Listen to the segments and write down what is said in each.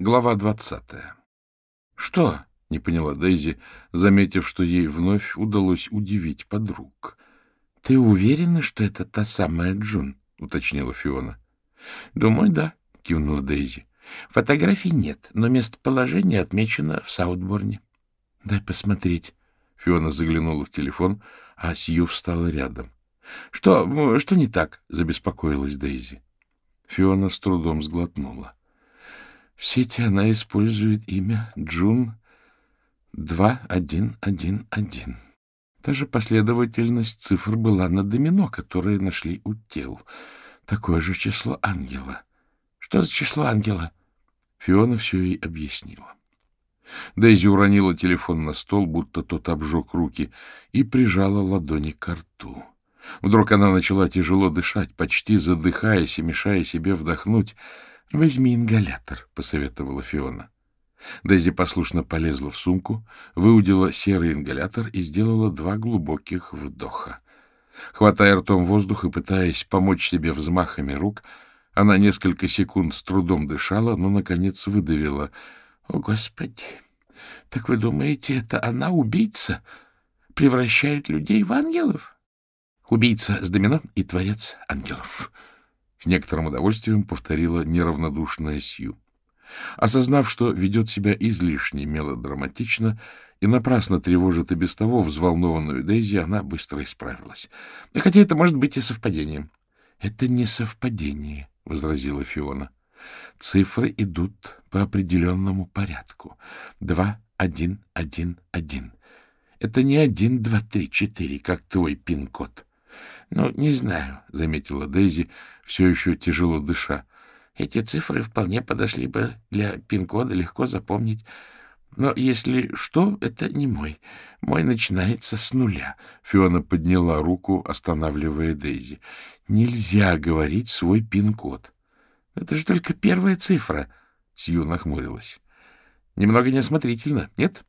Глава двадцатая. — Что? — не поняла Дейзи, заметив, что ей вновь удалось удивить подруг. — Ты уверена, что это та самая Джун? — уточнила Фиона. — Думаю, да, — кивнула Дейзи. — Фотографий нет, но местоположение отмечено в Саутборне. — Дай посмотреть. Фиона заглянула в телефон, а Сью встала рядом. — Что, что не так? — забеспокоилась Дейзи. Фиона с трудом сглотнула. В сети она использует имя Джун 2111. Та же последовательность цифр была на домино, которые нашли у тел. Такое же число ангела. Что за число ангела? Фиона все ей объяснила. Дейзи уронила телефон на стол, будто тот обжег руки, и прижала ладони к рту. Вдруг она начала тяжело дышать, почти задыхаясь и мешая себе вдохнуть. — Возьми ингалятор, — посоветовала Фиона. Дейзи послушно полезла в сумку, выудила серый ингалятор и сделала два глубоких вдоха. Хватая ртом воздух и пытаясь помочь себе взмахами рук, она несколько секунд с трудом дышала, но, наконец, выдавила. — О, Господи! Так вы думаете, это она убийца? Превращает людей в ангелов? Убийца с домино и творец ангелов. С некоторым удовольствием повторила неравнодушная Сью. Осознав, что ведет себя излишне мелодраматично и напрасно тревожит и без того взволнованную Дейзи, она быстро исправилась. — Хотя это может быть и совпадением. — Это не совпадение, — возразила Фиона. — Цифры идут по определенному порядку. Два, один, один, один. Это не один, два, три, четыре, как твой пин-код. — Ну, не знаю, — заметила Дейзи, все еще тяжело дыша. — Эти цифры вполне подошли бы для пин-кода, легко запомнить. Но если что, это не мой. Мой начинается с нуля. Фиона подняла руку, останавливая Дейзи. — Нельзя говорить свой пин-код. — Это же только первая цифра. Сью нахмурилась. — Немного неосмотрительно, нет?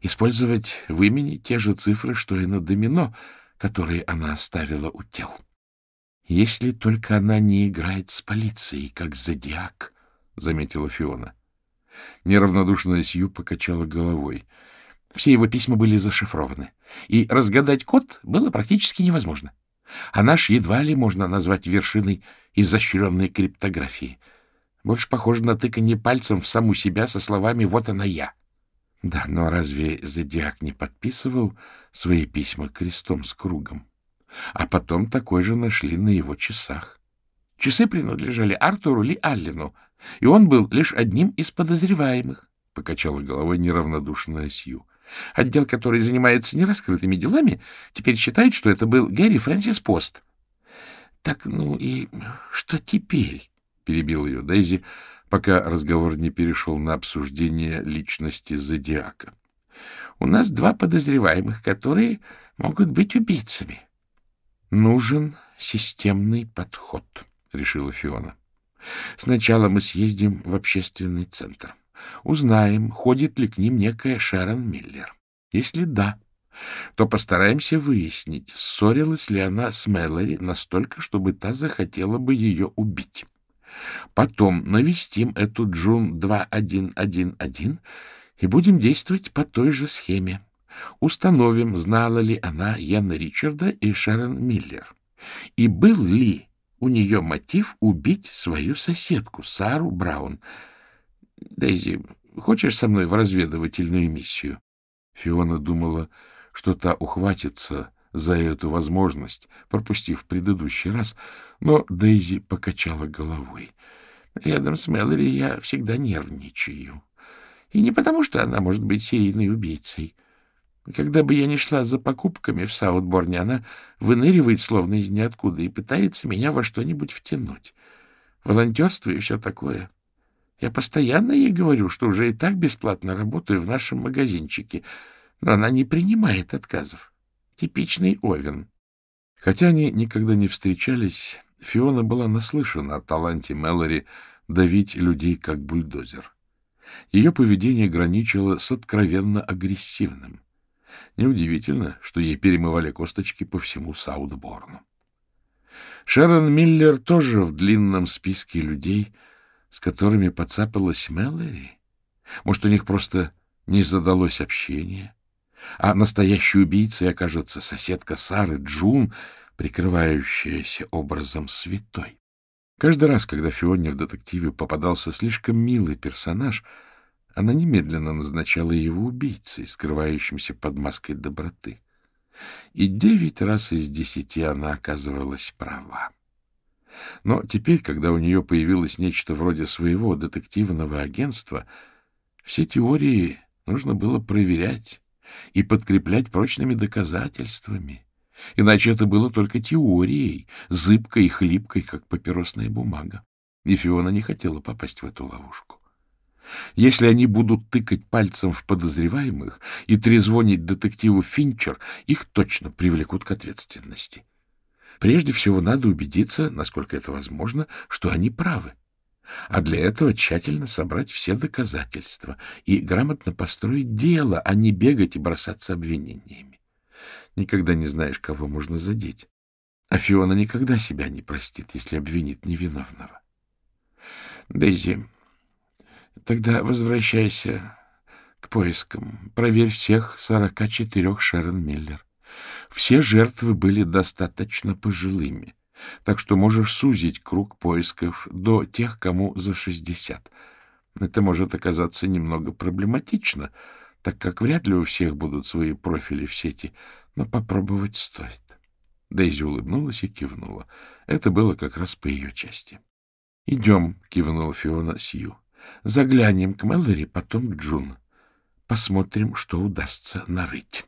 Использовать в имени те же цифры, что и на домино — которые она оставила у тел. Если только она не играет с полицией, как зодиак, — заметила Фиона. Неравнодушная Сью покачала головой. Все его письма были зашифрованы, и разгадать код было практически невозможно. А наш едва ли можно назвать вершиной изощренной криптографии. Больше похоже на тыканье пальцем в саму себя со словами «вот она я». Да, но разве Зодиак не подписывал свои письма крестом с кругом? А потом такой же нашли на его часах. Часы принадлежали Артуру Ли Аллену, и он был лишь одним из подозреваемых, — покачала головой неравнодушная Сью. Отдел, который занимается нераскрытыми делами, теперь считает, что это был Гэри Фрэнсис Пост. — Так, ну и что теперь? — перебил ее Дейзи, пока разговор не перешел на обсуждение личности Зодиака. — У нас два подозреваемых, которые могут быть убийцами. — Нужен системный подход, — решила Фиона. — Сначала мы съездим в общественный центр. Узнаем, ходит ли к ним некая Шерон Миллер. Если да, то постараемся выяснить, ссорилась ли она с Мэлори настолько, чтобы та захотела бы ее убить. Потом навестим эту Джун 2111 и будем действовать по той же схеме. Установим, знала ли она Яна Ричарда и Шерон Миллер. И был ли у нее мотив убить свою соседку, Сару Браун. Дейзи, хочешь со мной в разведывательную миссию? Фиона думала, что та ухватится за эту возможность, пропустив предыдущий раз, но Дейзи покачала головой. Рядом с Мэлори я всегда нервничаю. И не потому, что она может быть серийной убийцей. Когда бы я ни шла за покупками в Саутборне, она выныривает словно из ниоткуда и пытается меня во что-нибудь втянуть. Волонтерство и все такое. Я постоянно ей говорю, что уже и так бесплатно работаю в нашем магазинчике, но она не принимает отказов. Типичный Овен. Хотя они никогда не встречались, Фиона была наслышана о таланте Мэлори давить людей как бульдозер. Ее поведение граничило с откровенно агрессивным. Неудивительно, что ей перемывали косточки по всему Саутборну. Шерон Миллер тоже в длинном списке людей, с которыми подцапалась Мэллори? Может, у них просто не задалось общение? А настоящей убийцей окажется соседка Сары Джун, прикрывающаяся образом святой. Каждый раз, когда Фионе в детективе попадался слишком милый персонаж, она немедленно назначала его убийцей, скрывающимся под маской доброты. И девять раз из десяти она оказывалась права. Но теперь, когда у нее появилось нечто вроде своего детективного агентства, все теории нужно было проверять и подкреплять прочными доказательствами. Иначе это было только теорией, зыбкой и хлипкой, как папиросная бумага. И Фиона не хотела попасть в эту ловушку. Если они будут тыкать пальцем в подозреваемых и трезвонить детективу Финчер, их точно привлекут к ответственности. Прежде всего надо убедиться, насколько это возможно, что они правы. А для этого тщательно собрать все доказательства и грамотно построить дело, а не бегать и бросаться обвинениями. Никогда не знаешь, кого можно задеть. А Фиона никогда себя не простит, если обвинит невиновного. Дейзи, тогда возвращайся к поискам. Проверь всех сорока четырех Шерон Миллер. Все жертвы были достаточно пожилыми, так что можешь сузить круг поисков до тех, кому за шестьдесят. Это может оказаться немного проблематично, так как вряд ли у всех будут свои профили в сети, но попробовать стоит. Дейзи улыбнулась и кивнула. Это было как раз по ее части. — Идем, — кивнула Фиона Сью. — Заглянем к Мэлори, потом к Джун. Посмотрим, что удастся нарыть.